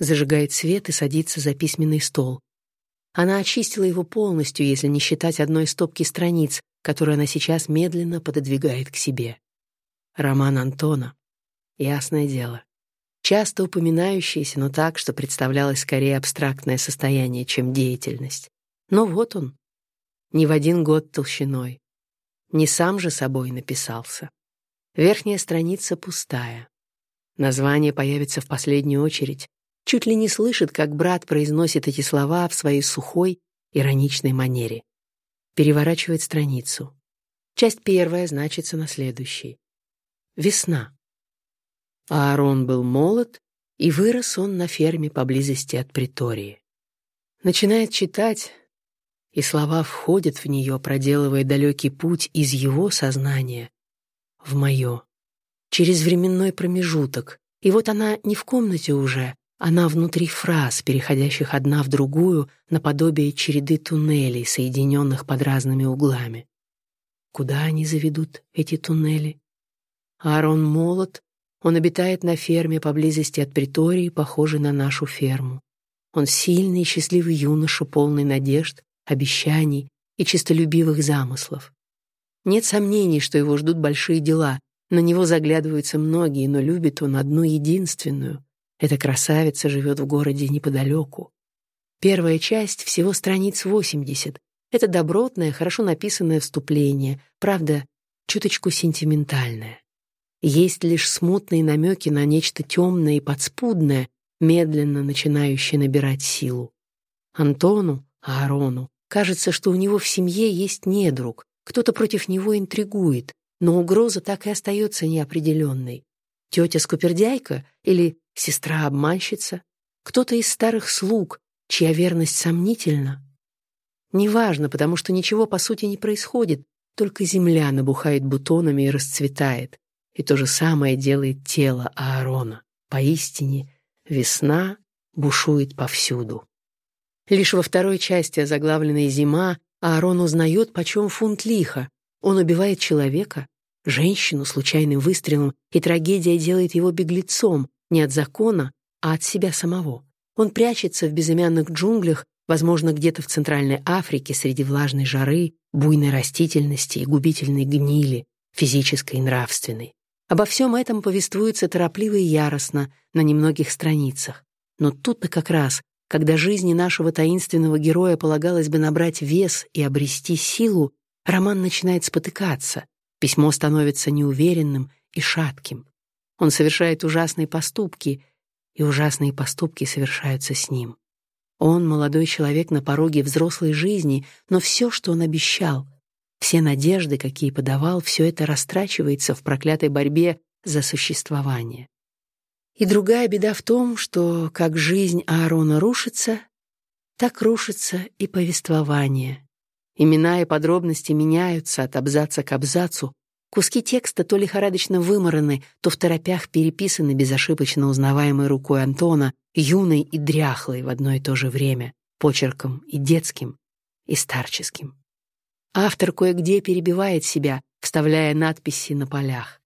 зажигает свет и садится за письменный стол. Она очистила его полностью, если не считать одной стопки страниц, которую она сейчас медленно пододвигает к себе. Роман Антона. Ясное дело. Часто упоминающийся, но так, что представлялось скорее абстрактное состояние, чем деятельность. Но вот он. Не в один год толщиной. Не сам же собой написался. Верхняя страница пустая. Название появится в последнюю очередь. Чуть ли не слышит, как брат произносит эти слова в своей сухой, ироничной манере. Переворачивает страницу. Часть первая значится на следующей. Весна. Аарон был молод, и вырос он на ферме поблизости от притории. Начинает читать, и слова входят в нее, проделывая далекий путь из его сознания в мое через временной промежуток. И вот она не в комнате уже, она внутри фраз, переходящих одна в другую, наподобие череды туннелей, соединенных под разными углами. Куда они заведут, эти туннели? Аарон молод, он обитает на ферме поблизости от притории, похожей на нашу ферму. Он сильный и счастливый юноша, полный надежд, обещаний и честолюбивых замыслов. Нет сомнений, что его ждут большие дела, на него заглядываются многие, но любит он одну единственную. Эта красавица живет в городе неподалеку. Первая часть всего страниц 80. Это добротное, хорошо написанное вступление, правда, чуточку сентиментальное. Есть лишь смутные намеки на нечто темное и подспудное, медленно начинающее набирать силу. Антону, Аарону, кажется, что у него в семье есть недруг, кто-то против него интригует, но угроза так и остается неопределенной. Тетя-скупердяйка или сестра-обманщица? Кто-то из старых слуг, чья верность сомнительна? Неважно, потому что ничего по сути не происходит, только земля набухает бутонами и расцветает. И то же самое делает тело Аарона. Поистине, весна бушует повсюду. Лишь во второй части, озаглавленной «Зима», Аарон узнает, почем фунт лиха, он убивает человека, женщину случайным выстрелом, и трагедия делает его беглецом не от закона, а от себя самого. Он прячется в безымянных джунглях, возможно, где-то в Центральной Африке среди влажной жары, буйной растительности и губительной гнили, физической и нравственной. Обо всем этом повествуется торопливо и яростно на немногих страницах. Но тут-то как раз, когда жизни нашего таинственного героя полагалось бы набрать вес и обрести силу, Роман начинает спотыкаться, письмо становится неуверенным и шатким. Он совершает ужасные поступки, и ужасные поступки совершаются с ним. Он, молодой человек на пороге взрослой жизни, но все, что он обещал, все надежды, какие подавал, все это растрачивается в проклятой борьбе за существование. И другая беда в том, что как жизнь Аарона рушится, так рушится и повествование, Имена и подробности меняются от абзаца к абзацу. Куски текста то лихорадочно вымораны, то в торопях переписаны безошибочно узнаваемой рукой Антона, юной и дряхлой в одно и то же время, почерком и детским, и старческим. Автор кое-где перебивает себя, вставляя надписи на полях.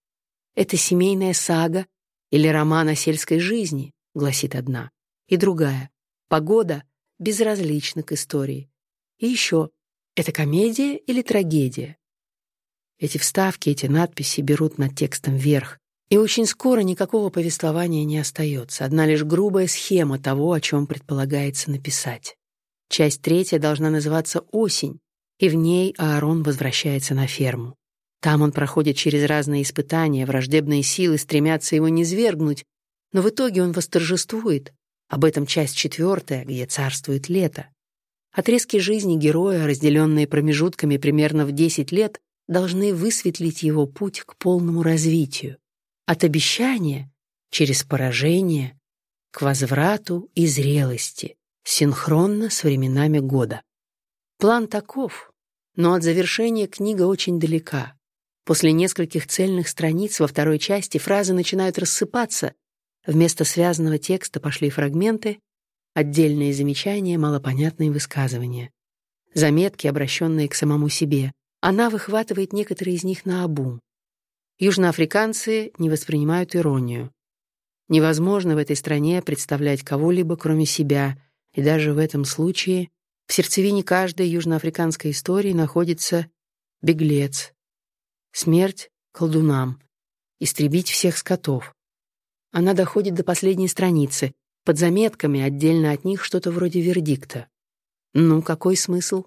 «Это семейная сага или роман о сельской жизни», — гласит одна, и другая. «Погода безразлична к истории». И еще это комедия или трагедия? Эти вставки, эти надписи берут над текстом верх, и очень скоро никакого повествования не остается, одна лишь грубая схема того, о чем предполагается написать. Часть третья должна называться «Осень», и в ней Аарон возвращается на ферму. Там он проходит через разные испытания, враждебные силы стремятся его низвергнуть, но в итоге он восторжествует. Об этом часть четвертая, где царствует лето. Отрезки жизни героя, разделенные промежутками примерно в 10 лет, должны высветлить его путь к полному развитию. От обещания через поражение к возврату и зрелости, синхронно с временами года. План таков, но от завершения книга очень далека. После нескольких цельных страниц во второй части фразы начинают рассыпаться, вместо связанного текста пошли фрагменты, Отдельные замечания, малопонятные высказывания. Заметки, обращенные к самому себе. Она выхватывает некоторые из них на обум. Южноафриканцы не воспринимают иронию. Невозможно в этой стране представлять кого-либо, кроме себя, и даже в этом случае в сердцевине каждой южноафриканской истории находится беглец. Смерть колдунам. Истребить всех скотов. Она доходит до последней страницы, под заметками отдельно от них что-то вроде вердикта. Ну, какой смысл?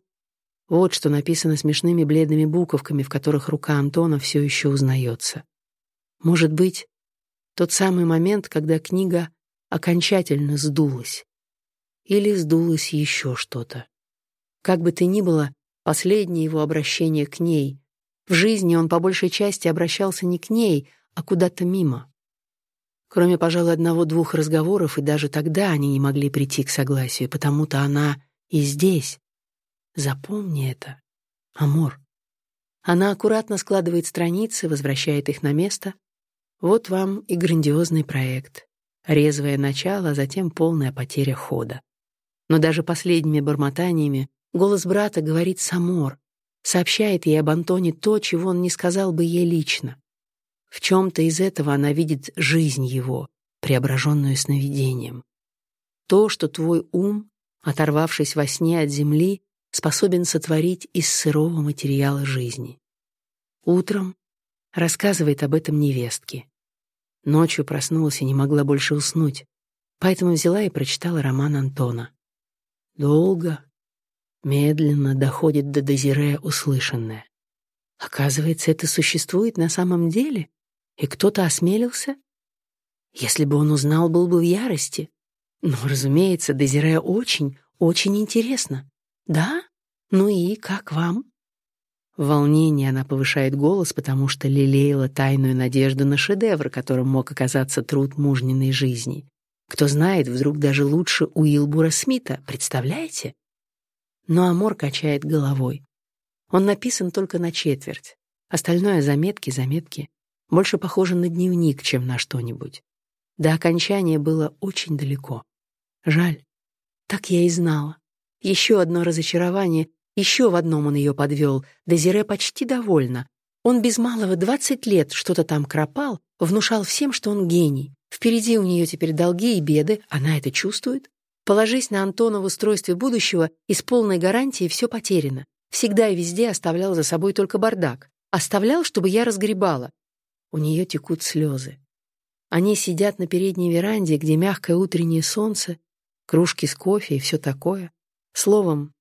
Вот что написано смешными бледными буковками, в которых рука Антона все еще узнается. Может быть, тот самый момент, когда книга окончательно сдулась. Или сдулось еще что-то. Как бы то ни было, последнее его обращение к ней. В жизни он по большей части обращался не к ней, а куда-то мимо. Кроме, пожалуй, одного-двух разговоров, и даже тогда они не могли прийти к согласию, потому-то она и здесь. Запомни это, Амор. Она аккуратно складывает страницы, возвращает их на место. Вот вам и грандиозный проект. Резвое начало, а затем полная потеря хода. Но даже последними бормотаниями голос брата говорит с Амор, сообщает ей об Антоне то, чего он не сказал бы ей лично. В чем-то из этого она видит жизнь его, преображенную сновидением. То, что твой ум, оторвавшись во сне от земли, способен сотворить из сырого материала жизни. Утром рассказывает об этом невестке. Ночью проснулась и не могла больше уснуть, поэтому взяла и прочитала роман Антона. Долго, медленно доходит до Дезире услышанное. Оказывается, это существует на самом деле? И кто-то осмелился? Если бы он узнал, был бы в ярости. Но, разумеется, Дезире очень, очень интересно. Да? Ну и как вам? В волнении она повышает голос, потому что лелеяла тайную надежду на шедевр, которым мог оказаться труд мужниной жизни. Кто знает, вдруг даже лучше Уилбура Смита, представляете? Но Амор качает головой. Он написан только на четверть. Остальное — заметки, заметки больше похоже на дневник, чем на что-нибудь. До окончания было очень далеко. Жаль. Так я и знала. Еще одно разочарование, еще в одном он ее подвел. Дезире почти довольна. Он без малого двадцать лет что-то там кропал, внушал всем, что он гений. Впереди у нее теперь долги и беды, она это чувствует. Положись на Антона в устройстве будущего, и с полной гарантией все потеряно. Всегда и везде оставлял за собой только бардак. Оставлял, чтобы я разгребала. У нее текут слезы. Они сидят на передней веранде, где мягкое утреннее солнце, кружки с кофе и все такое. Словом,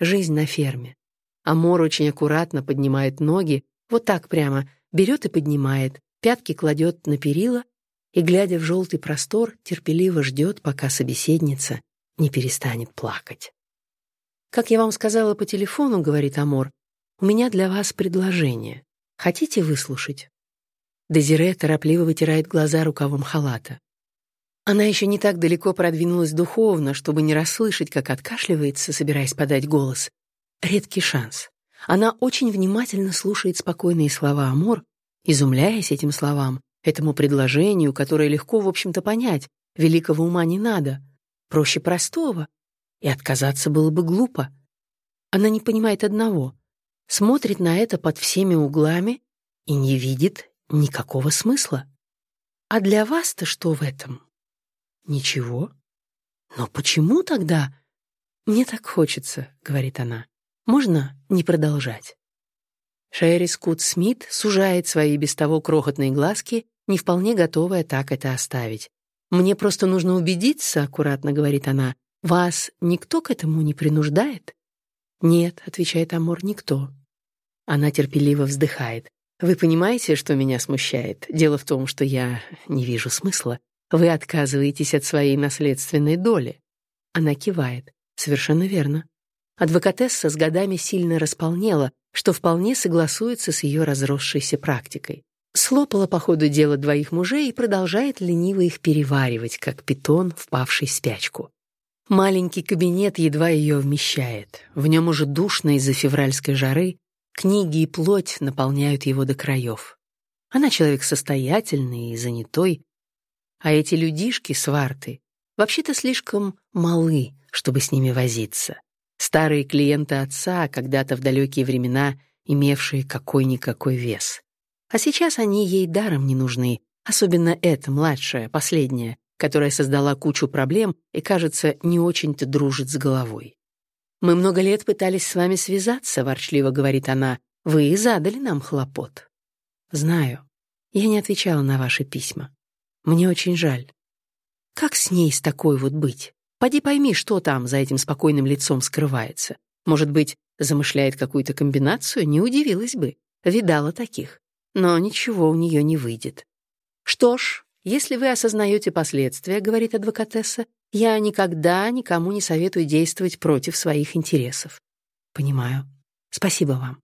жизнь на ферме. Амор очень аккуратно поднимает ноги, вот так прямо, берет и поднимает, пятки кладет на перила и, глядя в желтый простор, терпеливо ждет, пока собеседница не перестанет плакать. «Как я вам сказала по телефону, — говорит Амор, — у меня для вас предложение. Хотите выслушать?» Дезире торопливо вытирает глаза рукавом халата. Она еще не так далеко продвинулась духовно, чтобы не расслышать, как откашливается, собираясь подать голос. Редкий шанс. Она очень внимательно слушает спокойные слова Амор, изумляясь этим словам, этому предложению, которое легко, в общем-то, понять, великого ума не надо, проще простого, и отказаться было бы глупо. Она не понимает одного, смотрит на это под всеми углами и не видит Никакого смысла. А для вас-то что в этом? Ничего. Но почему тогда? Мне так хочется, говорит она. Можно не продолжать? Шерри Скут Смит сужает свои без того крохотные глазки, не вполне готовая так это оставить. «Мне просто нужно убедиться», — аккуратно говорит она, — «вас никто к этому не принуждает?» «Нет», — отвечает Амор, — «никто». Она терпеливо вздыхает. Вы понимаете, что меня смущает? Дело в том, что я не вижу смысла. Вы отказываетесь от своей наследственной доли. Она кивает. Совершенно верно. Адвокатесса с годами сильно располнела, что вполне согласуется с ее разросшейся практикой. Слопала по ходу дела двоих мужей и продолжает лениво их переваривать, как питон, впавший в спячку. Маленький кабинет едва ее вмещает. В нем уже душно из-за февральской жары, Книги и плоть наполняют его до краев. Она человек состоятельный и занятой, а эти людишки, сварты, вообще-то слишком малы, чтобы с ними возиться. Старые клиенты отца, когда-то в далекие времена имевшие какой-никакой вес. А сейчас они ей даром не нужны, Особенно эта, младшая, последняя, которая создала кучу проблем и, кажется, не очень-то дружит с головой. «Мы много лет пытались с вами связаться», — ворчливо говорит она. «Вы задали нам хлопот». «Знаю. Я не отвечала на ваши письма. Мне очень жаль. Как с ней с такой вот быть? Поди пойми, что там за этим спокойным лицом скрывается. Может быть, замышляет какую-то комбинацию? Не удивилась бы. Видала таких. Но ничего у нее не выйдет. Что ж, если вы осознаете последствия, говорит адвокатесса, я никогда никому не советую действовать против своих интересов. Понимаю. Спасибо вам.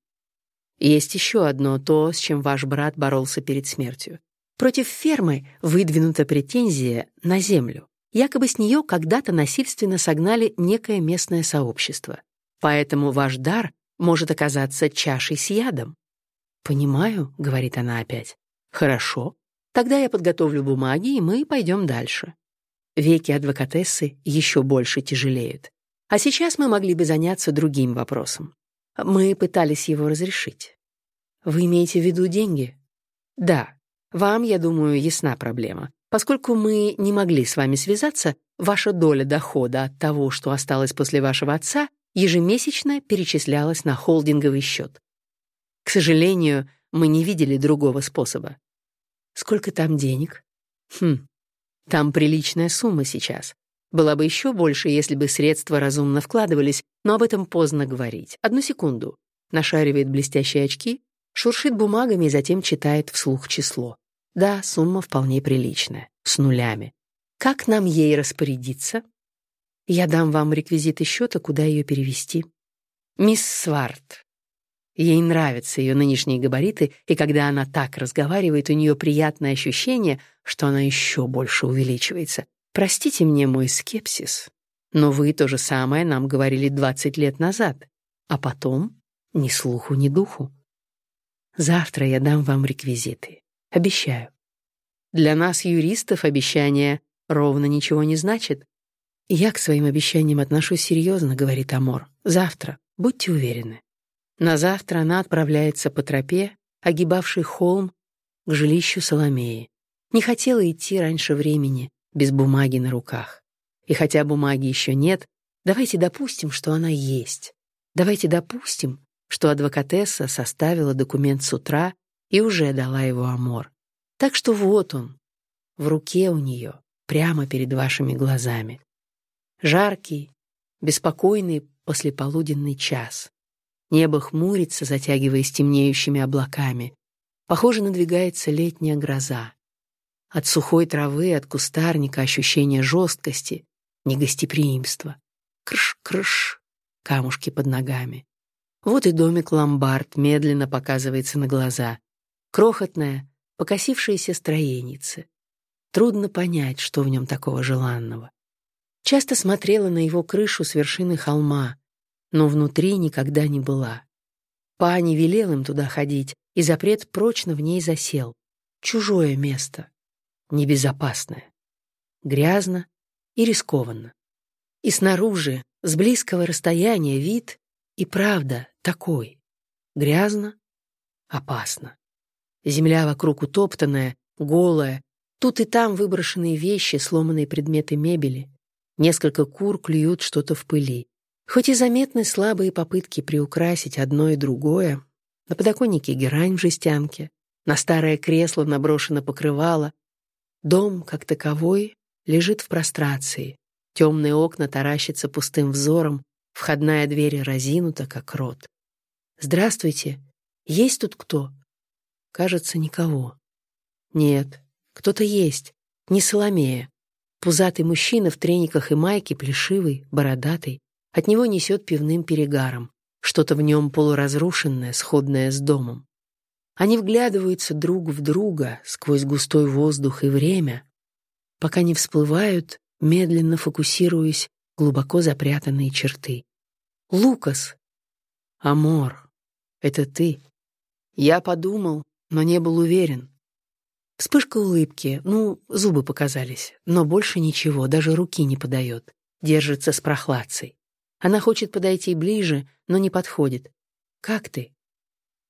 Есть еще одно то, с чем ваш брат боролся перед смертью. Против фермы выдвинута претензия на землю. Якобы с нее когда-то насильственно согнали некое местное сообщество. Поэтому ваш дар может оказаться чашей с ядом. «Понимаю», — говорит она опять. «Хорошо. Тогда я подготовлю бумаги, и мы пойдем дальше». Веки адвокатессы еще больше тяжелеют. А сейчас мы могли бы заняться другим вопросом. Мы пытались его разрешить. Вы имеете в виду деньги? Да. Вам, я думаю, ясна проблема. Поскольку мы не могли с вами связаться, ваша доля дохода от того, что осталось после вашего отца, ежемесячно перечислялась на холдинговый счет. К сожалению, мы не видели другого способа. Сколько там денег? Хм, там приличная сумма сейчас. Была бы еще больше, если бы средства разумно вкладывались, но об этом поздно говорить. Одну секунду. Нашаривает блестящие очки, шуршит бумагами и затем читает вслух число. Да, сумма вполне приличная, с нулями. Как нам ей распорядиться? Я дам вам реквизиты счета, куда ее перевести. Мисс Сварт. Ей нравятся ее нынешние габариты, и когда она так разговаривает, у нее приятное ощущение, что она еще больше увеличивается. Простите мне мой скепсис, но вы то же самое нам говорили 20 лет назад, а потом ни слуху, ни духу. Завтра я дам вам реквизиты. Обещаю. Для нас, юристов, обещание ровно ничего не значит. Я к своим обещаниям отношусь серьезно, говорит Амор. Завтра, будьте уверены. На завтра она отправляется по тропе, огибавшей холм, к жилищу Соломеи. Не хотела идти раньше времени, без бумаги на руках. И хотя бумаги еще нет, давайте допустим, что она есть. Давайте допустим, что адвокатесса составила документ с утра и уже дала его Амор. Так что вот он, в руке у нее, прямо перед вашими глазами. Жаркий, беспокойный послеполуденный час. Небо хмурится, затягиваясь темнеющими облаками. Похоже, надвигается летняя гроза. От сухой травы, от кустарника ощущение жесткости, негостеприимства. Крш-крш, камушки под ногами. Вот и домик-ломбард медленно показывается на глаза. Крохотная, покосившаяся строеница. Трудно понять, что в нем такого желанного. Часто смотрела на его крышу с вершины холма, но внутри никогда не была. Па не велел им туда ходить, и запрет прочно в ней засел. Чужое место небезопасное. Грязно и рискованно. И снаружи, с близкого расстояния, вид и правда такой. Грязно, опасно. Земля вокруг утоптанная, голая, тут и там выброшенные вещи, сломанные предметы мебели. Несколько кур клюют что-то в пыли. Хоть и заметны слабые попытки приукрасить одно и другое, на подоконнике герань в жестянке, на старое кресло наброшено покрывало, Дом, как таковой, лежит в прострации. Темные окна таращатся пустым взором, входная дверь разинута, как рот. «Здравствуйте. Есть тут кто?» Кажется, никого. Нет, кто-то есть. Не Соломея. Пузатый мужчина в трениках и майке, плешивый, бородатый. От него несет пивным перегаром. Что-то в нем полуразрушенное, сходное с домом. Они вглядываются друг в друга сквозь густой воздух и время, пока не всплывают, медленно фокусируясь, глубоко запрятанные черты. «Лукас!» «Амор, это ты!» Я подумал, но не был уверен. Вспышка улыбки, ну, зубы показались, но больше ничего, даже руки не подает. Держится с прохладцей. Она хочет подойти ближе, но не подходит. «Как ты?»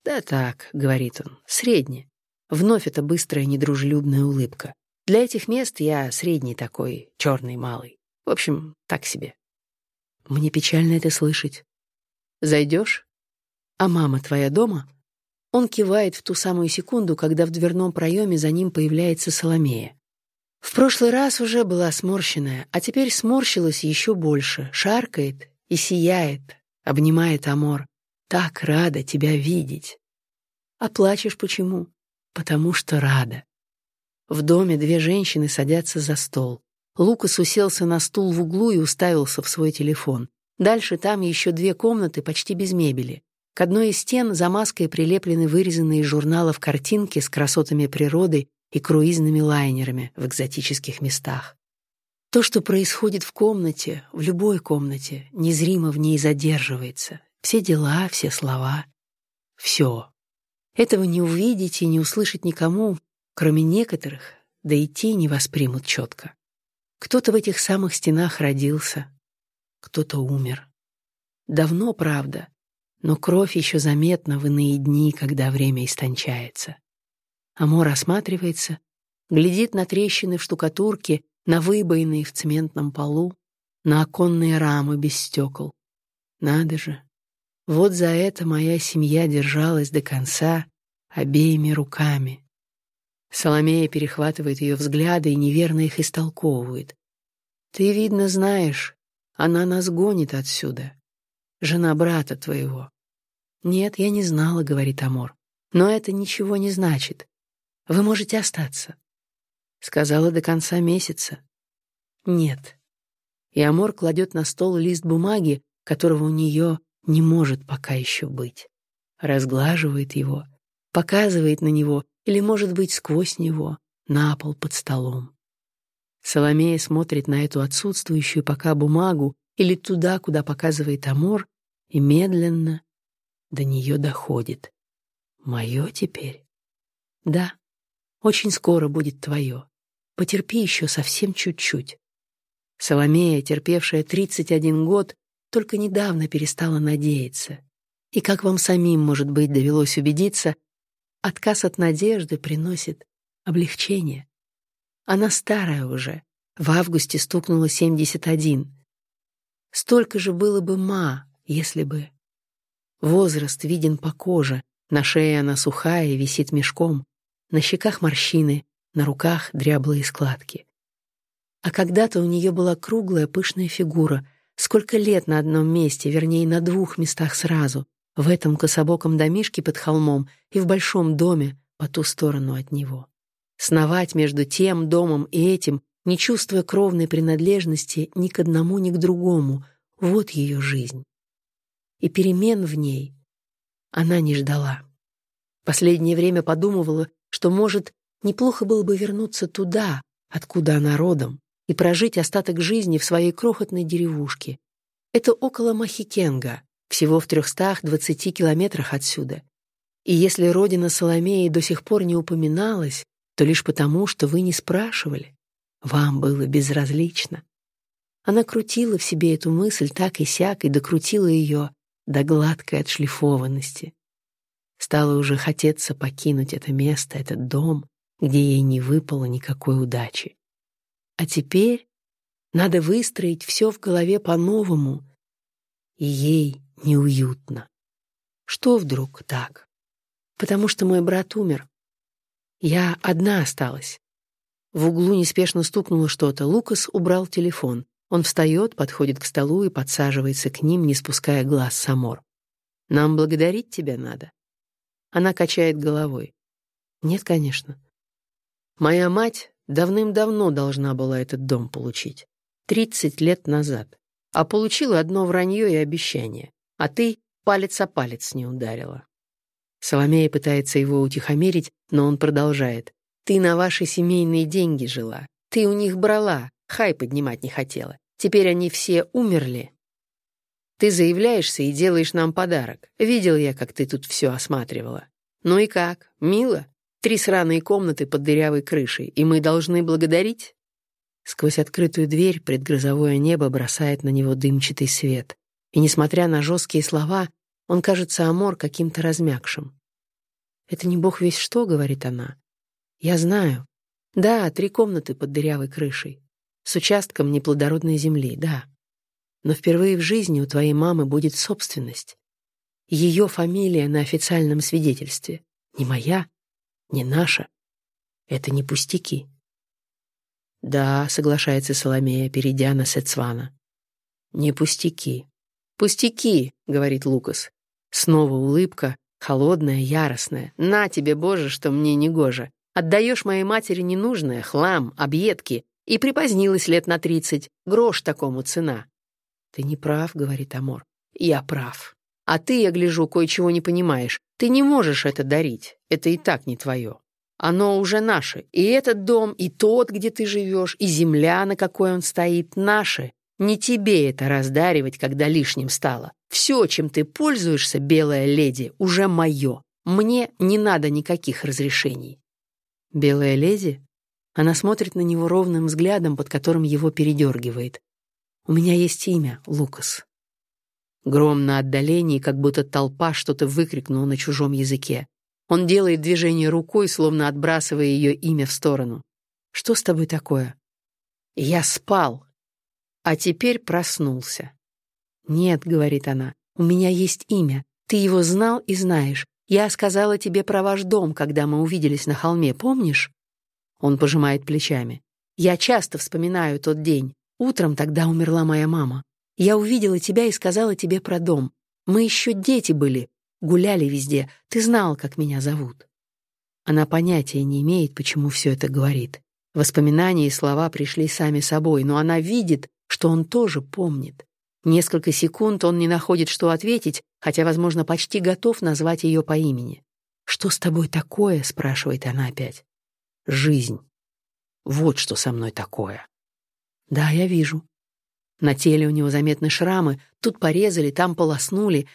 «Да так», — говорит он, — «средне». Вновь эта быстрая недружелюбная улыбка. Для этих мест я средний такой, черный малый. В общем, так себе. Мне печально это слышать. Зайдешь? А мама твоя дома? Он кивает в ту самую секунду, когда в дверном проеме за ним появляется Соломея. В прошлый раз уже была сморщенная, а теперь сморщилась еще больше, шаркает и сияет, обнимает Амор. Так рада тебя видеть. А плачешь почему? Потому что рада. В доме две женщины садятся за стол. Лукас уселся на стул в углу и уставился в свой телефон. Дальше там еще две комнаты почти без мебели. К одной из стен за маской прилеплены вырезанные из журналов картинки с красотами природы и круизными лайнерами в экзотических местах. То, что происходит в комнате, в любой комнате, незримо в ней задерживается. Все дела, все слова. Все. Этого не увидеть и не услышать никому, кроме некоторых, да и те не воспримут четко. Кто-то в этих самых стенах родился, кто-то умер. Давно, правда, но кровь еще заметна в иные дни, когда время истончается. Амор осматривается, глядит на трещины в штукатурке, на выбоины в цементном полу, на оконные рамы без стекол. Надо же, вот за это моя семья держалась до конца обеими руками. Соломея перехватывает ее взгляды и неверно их истолковывает. «Ты, видно, знаешь, она нас гонит отсюда. Жена брата твоего». «Нет, я не знала», — говорит Амор. «Но это ничего не значит. Вы можете остаться. Сказала до конца месяца. Нет. И Амор кладет на стол лист бумаги, которого у нее не может пока еще быть. Разглаживает его, показывает на него или, может быть, сквозь него, на пол под столом. Соломея смотрит на эту отсутствующую пока бумагу или туда, куда показывает Амор, и медленно до нее доходит. Мое теперь? Да, очень скоро будет твое. Потерпи еще совсем чуть-чуть. Соломея, терпевшая 31 год, только недавно перестала надеяться. И как вам самим, может быть, довелось убедиться, отказ от надежды приносит облегчение. Она старая уже, в августе стукнула 71. Столько же было бы ма, если бы... Возраст виден по коже, на шее она сухая и висит мешком. На щеках морщины, на руках дряблые складки. А когда-то у нее была круглая пышная фигура. Сколько лет на одном месте, вернее, на двух местах сразу. В этом кособоком домишке под холмом и в большом доме по ту сторону от него. Сновать между тем домом и этим, не чувствуя кровной принадлежности ни к одному, ни к другому. Вот ее жизнь. И перемен в ней она не ждала. Последнее время подумывала, что, может, неплохо было бы вернуться туда, откуда она родом, и прожить остаток жизни в своей крохотной деревушке. Это около Махикенга, всего в 320 километрах отсюда. И если родина Соломеи до сих пор не упоминалась, то лишь потому, что вы не спрашивали. Вам было безразлично. Она крутила в себе эту мысль так и сяк и докрутила ее до гладкой отшлифованности. Стало уже хотеться покинуть это место, этот дом, где ей не выпало никакой удачи. А теперь надо выстроить все в голове по-новому, и ей неуютно. Что вдруг так? Потому что мой брат умер. Я одна осталась. В углу неспешно стукнуло что-то. Лукас убрал телефон. Он встает, подходит к столу и подсаживается к ним, не спуская глаз с Амор. «Нам благодарить тебя надо. Она качает головой. Нет, конечно. Моя мать давным-давно должна была этот дом получить. Тридцать лет назад. А получила одно вранье и обещание. А ты палец о палец не ударила. Соломея пытается его утихомирить, но он продолжает. Ты на ваши семейные деньги жила. Ты у них брала, хай поднимать не хотела. Теперь они все умерли, ты заявляешься и делаешь нам подарок. Видел я, как ты тут все осматривала. Ну и как? Мило? Три сраные комнаты под дырявой крышей, и мы должны благодарить?» Сквозь открытую дверь предгрозовое небо бросает на него дымчатый свет. И, несмотря на жесткие слова, он кажется Амор каким-то размягшим. «Это не бог весь что», — говорит она. «Я знаю. Да, три комнаты под дырявой крышей. С участком неплодородной земли, да. Но впервые в жизни у твоей мамы будет собственность. Ее фамилия на официальном свидетельстве. Не моя, не наша. Это не пустяки». «Да», — соглашается Соломея, перейдя на Сецвана. «Не пустяки». «Пустяки», — говорит Лукас. Снова улыбка, холодная, яростная. «На тебе, Боже, что мне не гоже. Отдаешь моей матери ненужное, хлам, объедки, и припозднилась лет на тридцать. Грош такому цена». «Ты не прав», — говорит Амор. «Я прав. А ты, я гляжу, кое-чего не понимаешь. Ты не можешь это дарить. Это и так не твое. Оно уже наше. И этот дом, и тот, где ты живешь, и земля, на какой он стоит, наши. Не тебе это раздаривать, когда лишним стало. Все, чем ты пользуешься, белая леди, уже мое. Мне не надо никаких разрешений. Белая леди? Она смотрит на него ровным взглядом, под которым его передергивает. У меня есть имя, Лукас. Гром на отдалении, как будто толпа что-то выкрикнула на чужом языке. Он делает движение рукой, словно отбрасывая ее имя в сторону. «Что с тобой такое?» «Я спал», а теперь проснулся. «Нет», — говорит она, — «у меня есть имя. Ты его знал и знаешь. Я сказала тебе про ваш дом, когда мы увиделись на холме, помнишь?» Он пожимает плечами. «Я часто вспоминаю тот день. Утром тогда умерла моя мама. Я увидела тебя и сказала тебе про дом. Мы еще дети были, гуляли везде. Ты знал, как меня зовут». Она понятия не имеет, почему все это говорит. Воспоминания и слова пришли сами собой, но она видит, что он тоже помнит. Несколько секунд он не находит, что ответить, хотя, возможно, почти готов назвать ее по имени. «Что с тобой такое?» — спрашивает она опять. «Жизнь. Вот что со мной такое». «Да, я вижу». На теле у него заметны шрамы, тут порезали, там полоснули,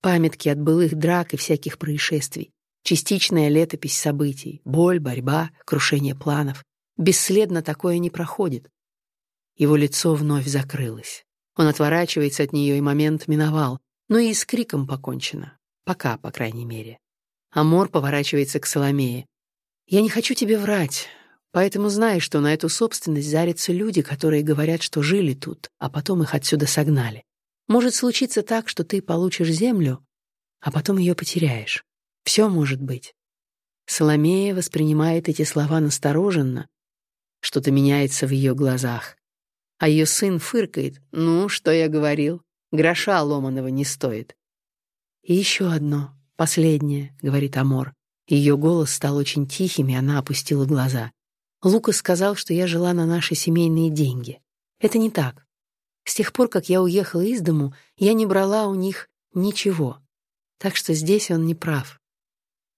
памятки от былых драк и всяких происшествий, частичная летопись событий, боль, борьба, крушение планов. Бесследно такое не проходит. Его лицо вновь закрылось. Он отворачивается от нее, и момент миновал. Но и с криком покончено. Пока, по крайней мере. Амор поворачивается к Соломее. «Я не хочу тебе врать, поэтому знай, что на эту собственность зарятся люди, которые говорят, что жили тут, а потом их отсюда согнали. Может случиться так, что ты получишь землю, а потом ее потеряешь. Все может быть». Соломея воспринимает эти слова настороженно. Что-то меняется в ее глазах. А ее сын фыркает. «Ну, что я говорил? Гроша ломаного не стоит». «И еще одно, последнее», — говорит Амор. Ее голос стал очень тихим, и она опустила глаза. Лукас сказал, что я жила на наши семейные деньги. Это не так. С тех пор, как я уехала из дому, я не брала у них ничего. Так что здесь он не прав.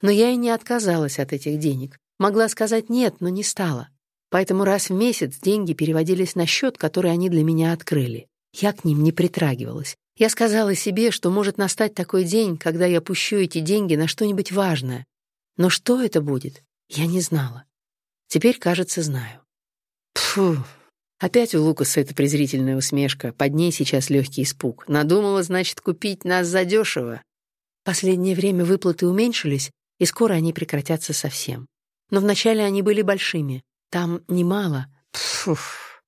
Но я и не отказалась от этих денег. Могла сказать «нет», но не стала. Поэтому раз в месяц деньги переводились на счет, который они для меня открыли. Я к ним не притрагивалась. Я сказала себе, что может настать такой день, когда я пущу эти деньги на что-нибудь важное. Но что это будет, я не знала. Теперь, кажется, знаю. Фу. Опять у Лукаса эта презрительная усмешка. Под ней сейчас легкий испуг. Надумала, значит, купить нас задешево. Последнее время выплаты уменьшились, и скоро они прекратятся совсем. Но вначале они были большими. Там немало. Пфуф.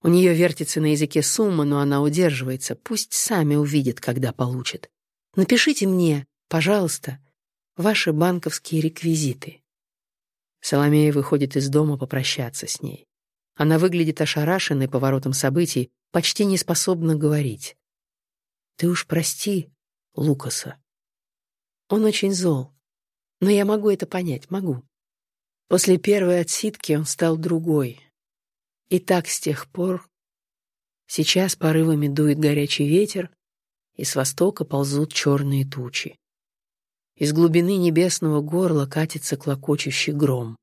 У нее вертится на языке сумма, но она удерживается. Пусть сами увидят, когда получат. Напишите мне, пожалуйста, ваши банковские реквизиты. Соломея выходит из дома попрощаться с ней. Она выглядит ошарашенной поворотом событий, почти не способна говорить. «Ты уж прости Лукаса. Он очень зол. Но я могу это понять, могу. После первой отсидки он стал другой. И так с тех пор. Сейчас порывами дует горячий ветер, и с востока ползут черные тучи. Из глубины небесного горла катится клокочущий гром.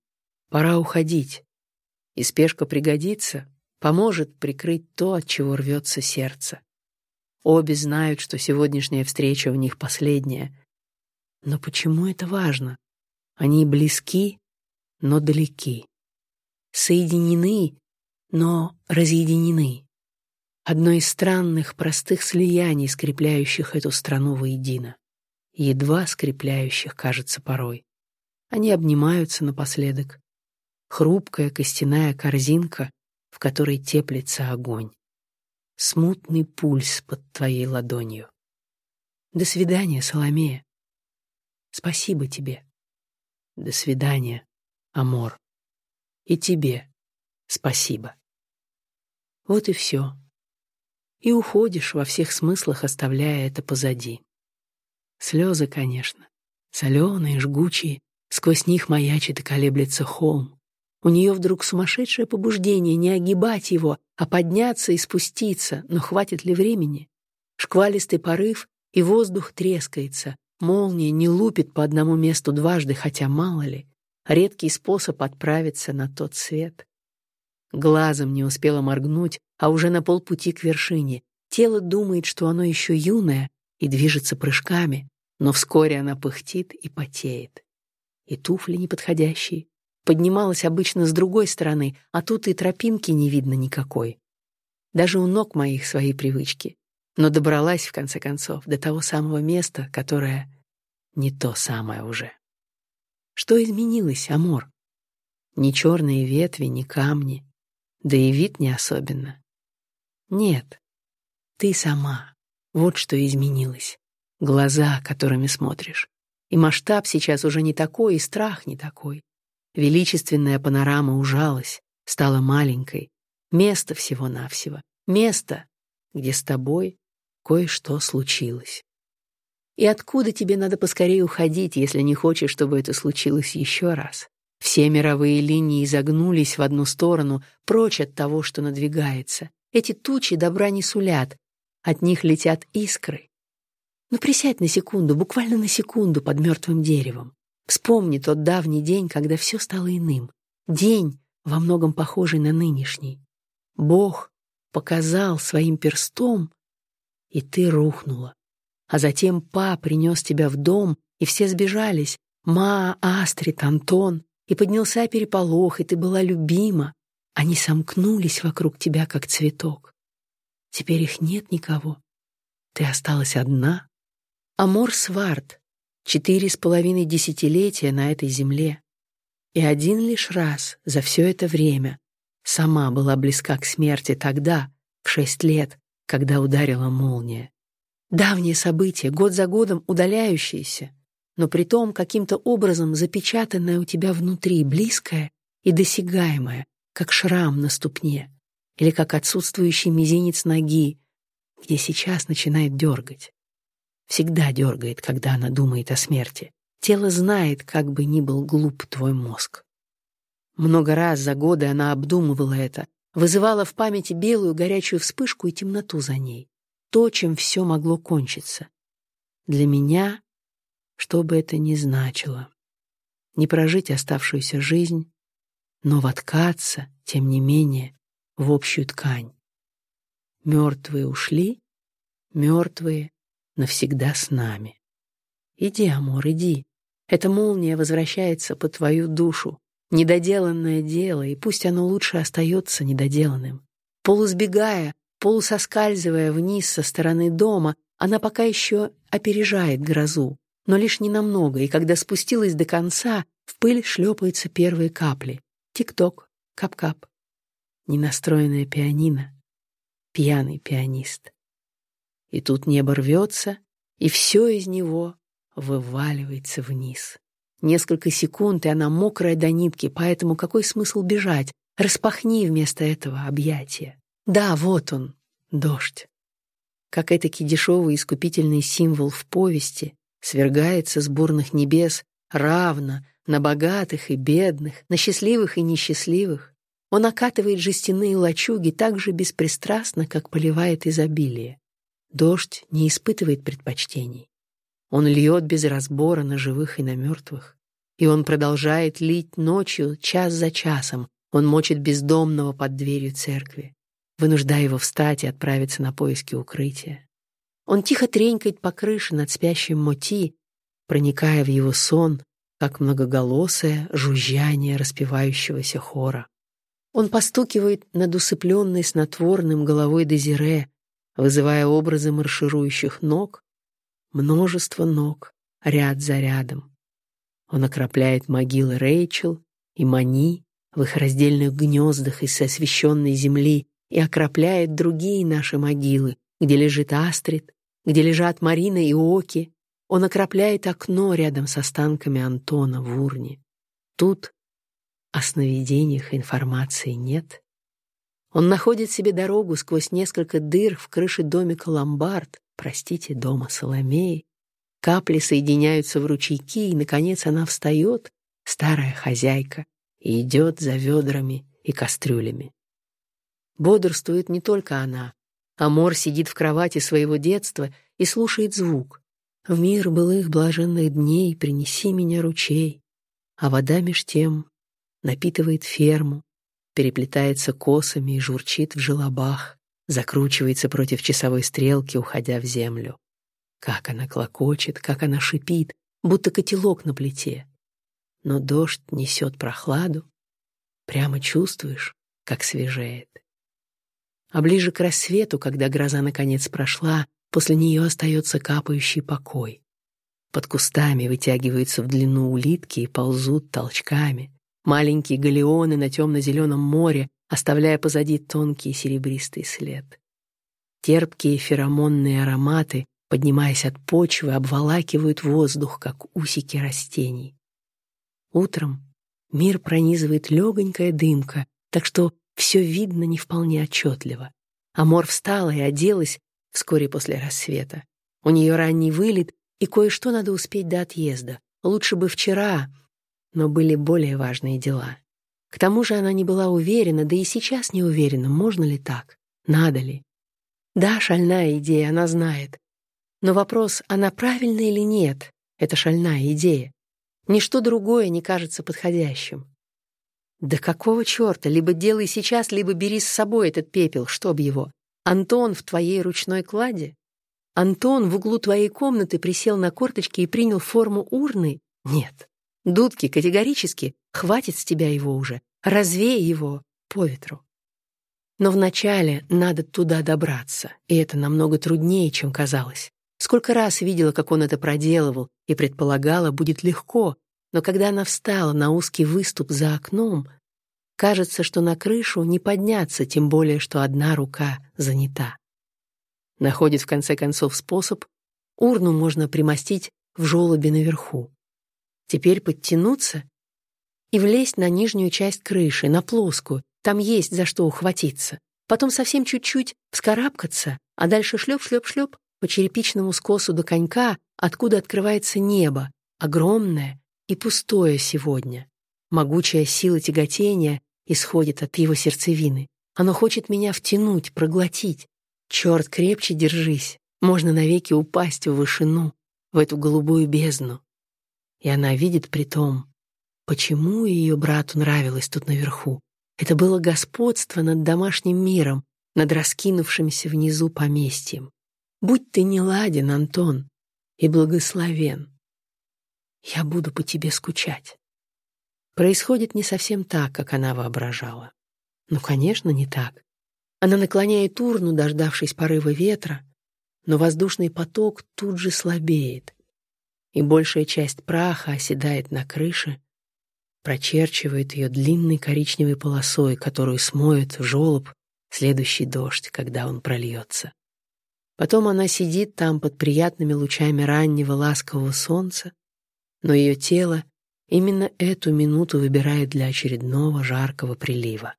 Пора уходить. И спешка пригодится, поможет прикрыть то, от чего рвется сердце. Обе знают, что сегодняшняя встреча у них последняя. Но почему это важно? Они близки, но далеки. Соединены, но разъединены. Одно из странных, простых слияний, скрепляющих эту страну воедино. Едва скрепляющих, кажется, порой. Они обнимаются напоследок. Хрупкая костяная корзинка, в которой теплится огонь. Смутный пульс под твоей ладонью. До свидания, Соломея. Спасибо тебе. До свидания, Амор. И тебе спасибо. Вот и все. И уходишь во всех смыслах, оставляя это позади. Слезы, конечно, соленые, жгучие, сквозь них маячит и колеблется холм. У нее вдруг сумасшедшее побуждение не огибать его, а подняться и спуститься, но хватит ли времени? Шквалистый порыв, и воздух трескается, молния не лупит по одному месту дважды, хотя мало ли, редкий способ отправиться на тот свет. Глазом не успела моргнуть, а уже на полпути к вершине. Тело думает, что оно еще юное и движется прыжками, но вскоре она пыхтит и потеет. И туфли неподходящие. Поднималась обычно с другой стороны, а тут и тропинки не видно никакой. Даже у ног моих свои привычки но добралась, в конце концов, до того самого места, которое не то самое уже. Что изменилось, Амор? Ни черные ветви, ни камни, да и вид не особенно. Нет, ты сама. Вот что изменилось. Глаза, которыми смотришь. И масштаб сейчас уже не такой, и страх не такой. Величественная панорама ужалась, стала маленькой. Место всего-навсего. Место, где с тобой кое-что случилось. И откуда тебе надо поскорее уходить, если не хочешь, чтобы это случилось еще раз? Все мировые линии загнулись в одну сторону, прочь от того, что надвигается. Эти тучи добра не сулят, от них летят искры. Но ну, присядь на секунду, буквально на секунду под мертвым деревом. Вспомни тот давний день, когда все стало иным. День, во многом похожий на нынешний. Бог показал своим перстом, и ты рухнула. А затем па принес тебя в дом, и все сбежались. Ма, Астрид, Антон. И поднялся переполох, и ты была любима. Они сомкнулись вокруг тебя, как цветок. Теперь их нет никого. Ты осталась одна. Амор Сварт. Четыре с половиной десятилетия на этой земле. И один лишь раз за все это время сама была близка к смерти тогда, в шесть лет, когда ударила молния. Давнее событие, год за годом удаляющееся, но при том каким-то образом запечатанное у тебя внутри, близкое и досягаемое, как шрам на ступне или как отсутствующий мизинец ноги, где сейчас начинает дергать. Всегда дергает, когда она думает о смерти. Тело знает, как бы ни был глуп твой мозг. Много раз за годы она обдумывала это, вызывала в памяти белую горячую вспышку и темноту за ней. То, чем все могло кончиться. Для меня, что бы это ни значило, не прожить оставшуюся жизнь, но воткаться, тем не менее, в общую ткань. Мертвые ушли, мертвые навсегда с нами. Иди, Амор, иди. Эта молния возвращается по твою душу, Недоделанное дело, и пусть оно лучше остается недоделанным. Полусбегая, полусоскальзывая вниз со стороны дома, она пока еще опережает грозу, но лишь ненамного, и когда спустилась до конца, в пыль шлепаются первые капли. Тик-ток, кап-кап. Ненастроенное пианино, пьяный пианист. И тут небо рвется, и все из него вываливается вниз. Несколько секунд, и она мокрая до нитки, поэтому какой смысл бежать? Распахни вместо этого объятия. Да, вот он, дождь. Как этакий дешевый искупительный символ в повести, свергается с бурных небес равно на богатых и бедных, на счастливых и несчастливых. Он окатывает жестяные лачуги так же беспристрастно, как поливает изобилие. Дождь не испытывает предпочтений. Он льет без разбора на живых и на мертвых. И он продолжает лить ночью, час за часом. Он мочит бездомного под дверью церкви, вынуждая его встать и отправиться на поиски укрытия. Он тихо тренькает по крыше над спящим Моти, проникая в его сон, как многоголосое жужжание распевающегося хора. Он постукивает над усыпленной снотворным головой Дезире, вызывая образы марширующих ног, множество ног, ряд за рядом. Он окропляет могилы Рэйчел и Мани в их раздельных гнездах из освященной земли и окропляет другие наши могилы, где лежит Астрид, где лежат Марина и Оки. Он окропляет окно рядом с останками Антона в урне. Тут о сновидениях информации нет. Он находит себе дорогу сквозь несколько дыр в крыше домика Ломбард, простите, дома Соломеи. Капли соединяются в ручейки, и, наконец, она встает, старая хозяйка, и идет за ведрами и кастрюлями. Бодрствует не только она. Амор сидит в кровати своего детства и слушает звук. В мир былых блаженных дней принеси меня ручей, а вода меж тем напитывает ферму, переплетается косами и журчит в желобах, закручивается против часовой стрелки, уходя в землю. Как она клокочет, как она шипит, будто котелок на плите. Но дождь несет прохладу, прямо чувствуешь, как свежеет. А ближе к рассвету, когда гроза наконец прошла, после нее остается капающий покой. Под кустами вытягиваются в длину улитки и ползут толчками. Маленькие галеоны на темно-зеленом море, оставляя позади тонкий серебристый след. Терпкие феромонные ароматы, поднимаясь от почвы, обволакивают воздух, как усики растений. Утром мир пронизывает легонькая дымка, так что все видно не вполне отчетливо. Амор встала и оделась вскоре после рассвета. У нее ранний вылет, и кое-что надо успеть до отъезда. Лучше бы вчера, но были более важные дела. К тому же она не была уверена, да и сейчас не уверена, можно ли так, надо ли. Да, шальная идея, она знает. Но вопрос, она правильная или нет, это шальная идея. Ничто другое не кажется подходящим. Да какого черта? Либо делай сейчас, либо бери с собой этот пепел, чтоб его. Антон в твоей ручной кладе? Антон в углу твоей комнаты присел на корточки и принял форму урны? Нет. Дудки категорически хватит с тебя его уже. Развей его по ветру. Но вначале надо туда добраться, и это намного труднее, чем казалось. Сколько раз видела, как он это проделывал, и предполагала, будет легко, но когда она встала на узкий выступ за окном, кажется, что на крышу не подняться, тем более, что одна рука занята. Находит в конце концов способ, урну можно примостить в желобе наверху. Теперь подтянуться и влезть на нижнюю часть крыши, на плоскую, там есть за что ухватиться. Потом совсем чуть-чуть вскарабкаться, а дальше шлеп-шлеп-шлеп по черепичному скосу до конька, откуда открывается небо, огромное, и пустое сегодня. Могучая сила тяготения исходит от его сердцевины. Оно хочет меня втянуть, проглотить. Черт, крепче держись. Можно навеки упасть в вышину, в эту голубую бездну. И она видит при том, почему ее брату нравилось тут наверху. Это было господство над домашним миром, над раскинувшимся внизу поместьем. Будь ты не ладен, Антон, и благословен я буду по тебе скучать. Происходит не совсем так, как она воображала. Ну, конечно, не так. Она наклоняет урну, дождавшись порыва ветра, но воздушный поток тут же слабеет, и большая часть праха оседает на крыше, прочерчивает ее длинной коричневой полосой, которую смоет в желоб следующий дождь, когда он прольется. Потом она сидит там под приятными лучами раннего ласкового солнца, но ее тело именно эту минуту выбирает для очередного жаркого прилива.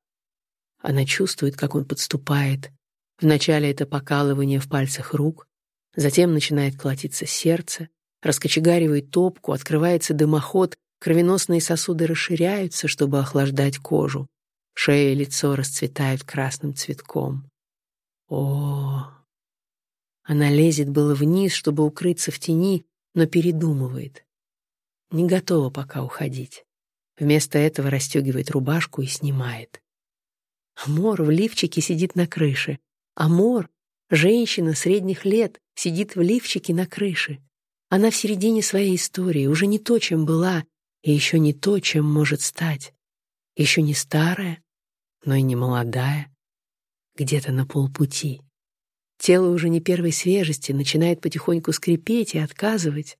Она чувствует, как он подступает. Вначале это покалывание в пальцах рук, затем начинает колотиться сердце, раскочегаривает топку, открывается дымоход, кровеносные сосуды расширяются, чтобы охлаждать кожу. Шея и лицо расцветают красным цветком. О, Она лезет было вниз, чтобы укрыться в тени, но передумывает. Не готова пока уходить. Вместо этого расстегивает рубашку и снимает. Амор в лифчике сидит на крыше. Амор, женщина средних лет, сидит в лифчике на крыше. Она в середине своей истории, уже не то, чем была, и еще не то, чем может стать. Еще не старая, но и не молодая. Где-то на полпути. Тело уже не первой свежести, начинает потихоньку скрипеть и отказывать.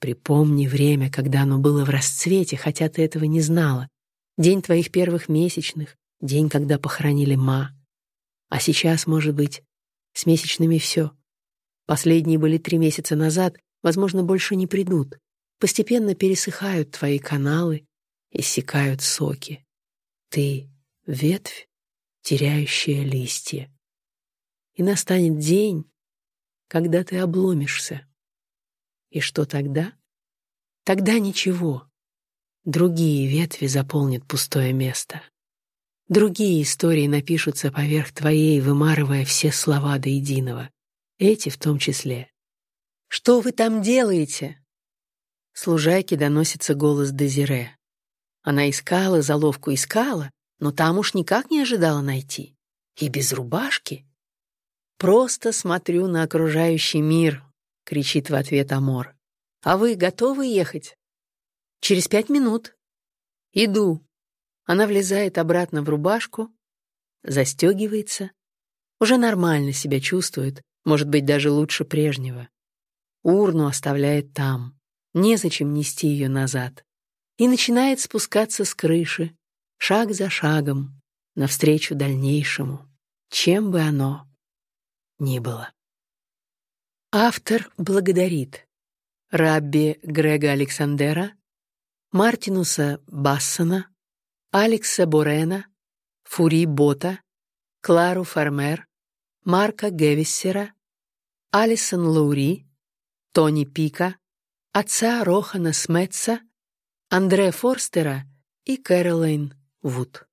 Припомни время, когда оно было в расцвете, хотя ты этого не знала. День твоих первых месячных, день, когда похоронили ма. А сейчас, может быть, с месячными все. Последние были три месяца назад, возможно, больше не придут. Постепенно пересыхают твои каналы, иссякают соки. Ты — ветвь, теряющая листья. И настанет день, когда ты обломишься. И что тогда? Тогда ничего. Другие ветви заполнят пустое место. Другие истории напишутся поверх твоей, вымарывая все слова до единого. Эти в том числе. «Что вы там делаете?» Служайке доносится голос Дезире. Она искала, заловку искала, но там уж никак не ожидала найти. И без рубашки. «Просто смотрю на окружающий мир», — кричит в ответ Амор. «А вы готовы ехать?» «Через пять минут». «Иду». Она влезает обратно в рубашку, застегивается, уже нормально себя чувствует, может быть, даже лучше прежнего. Урну оставляет там, незачем нести ее назад, и начинает спускаться с крыши, шаг за шагом, навстречу дальнейшему, чем бы оно ни было. Автор благодарит Рабби Грега Александера, Мартинуса Бассона, Алекса Борена, Фури Бота, Клару Фармер, Марка Гевиссера, Алисон Лаури, Тони Пика, отца Рохана Сметца, Андре Форстера и Кэролайн Вуд.